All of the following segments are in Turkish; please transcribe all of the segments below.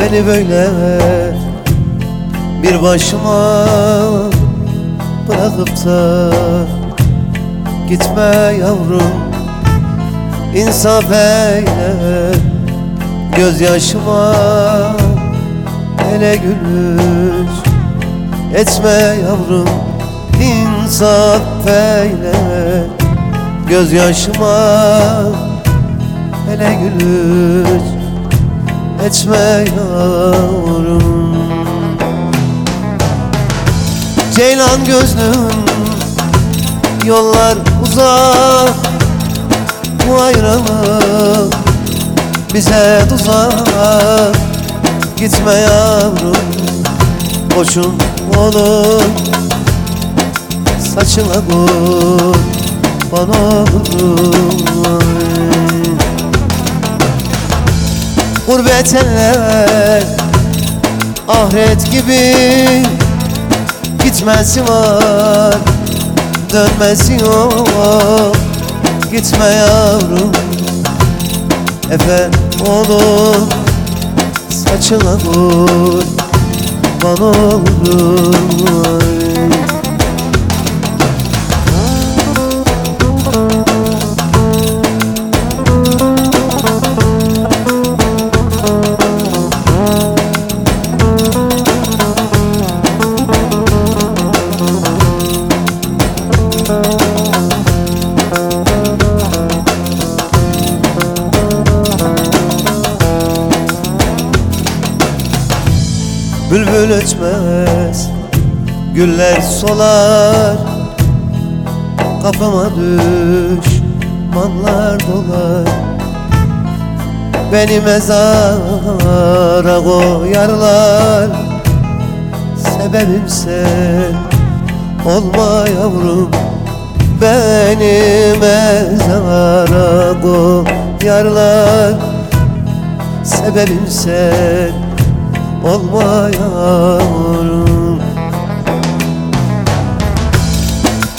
Beni böyle bir başıma bırakıp da Gitme yavrum. İnsaf eyle Gözyaşıma hele gülüş Etme yavrum insaf eyle Gözyaşıma hele gülüş Etme yavrum. Ceylan gözlüm Yollar uzak. Bu ayrılık Bize tuzak. Gitme yavrum Boşun olur Saçına vur Bana olur Gurbet eller Ahiret gibi Gitmesi var Dönmesi yok. Gitme yavrum Efe olur Saçına vur Bana olur Bülbül ötmez Güller solar. Kafama düşmanlar dolar. Beni mezara koyarlar. Sebebim sen Olma yavrum. Beni mezara koyarlar. Sebebim sen olma yavrum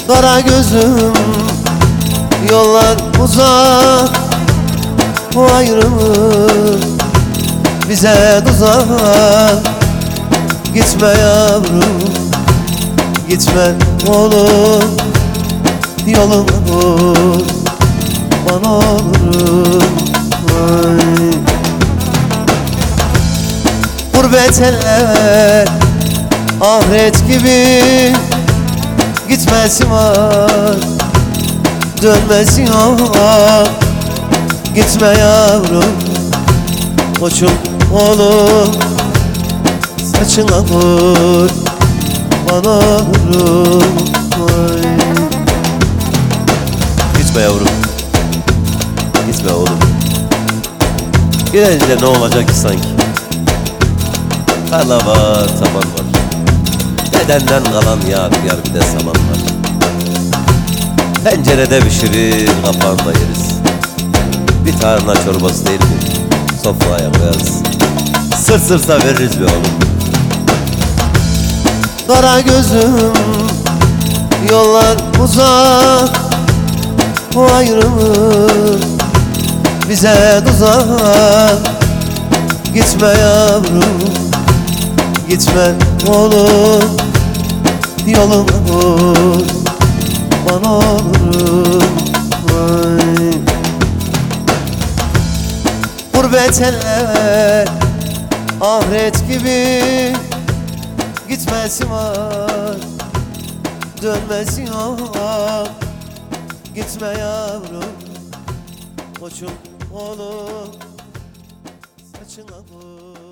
Kara gözüm yollar uzak. Bu ayrılık bize tuzak. Gitme yavrum gitme oğlum. Yoluma vur bana olurum Ay. Gurbet eller Ahiret gibi Gitmesi var Dönmesi yok. Gitme yavrum Koçum oğlum Saçına vur Bana vururum. Ay. Gitme yavrum Gelince ne olacak ki sanki Tarla var, taban var. Dedenden kalan yadigar bir de saman var. Pencerede pişirir, kapağında yeriz. Bir tarhana çorbası değil mi? Sofraya koyarız. Sır sırsa veririz be oğlum. Kara gözüm Yollar uzak. Bu ayrılık Bize tuzak. Gitme yavrum Gitme oğlum Yoluma vur Bana olurum Ay. Gurbet eller Ahiret gibi Gitmesi var Dönmesi yok. Gitme yavrum Koçum oğlum Saçına vur